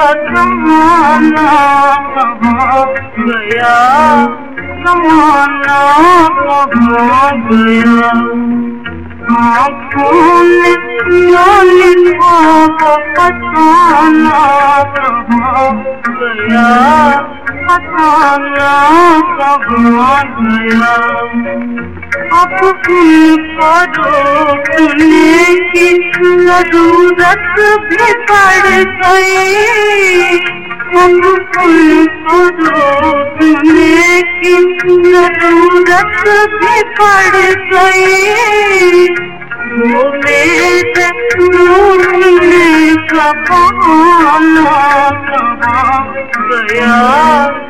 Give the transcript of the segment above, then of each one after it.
पंछी मेरी खुशी का समाना कहाँ गया समाना कहाँ गया आँखों में को पताना कहाँ गया पताना कहाँ गया अब करो सुनने की जरूरत भी पड़ गई अब करो सुनने की जरूरत भी पड़ गई वो मेरे सुनने का बहाना कहाँ गया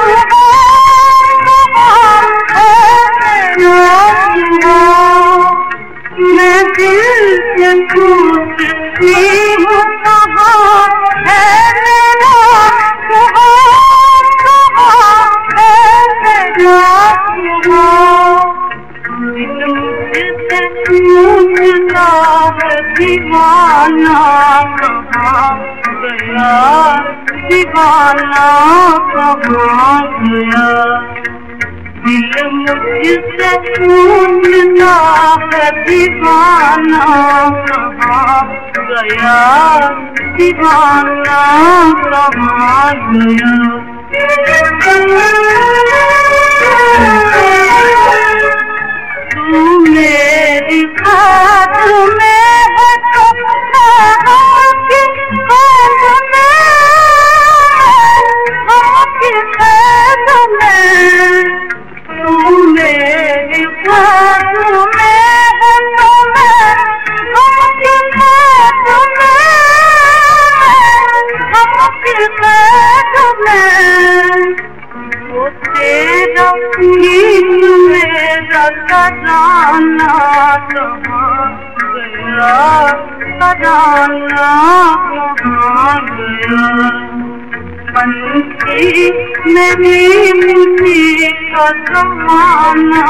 दीवाना कहाँ गया दीवाना कहाँ गया गया पंछी मेरी मुझी का समाना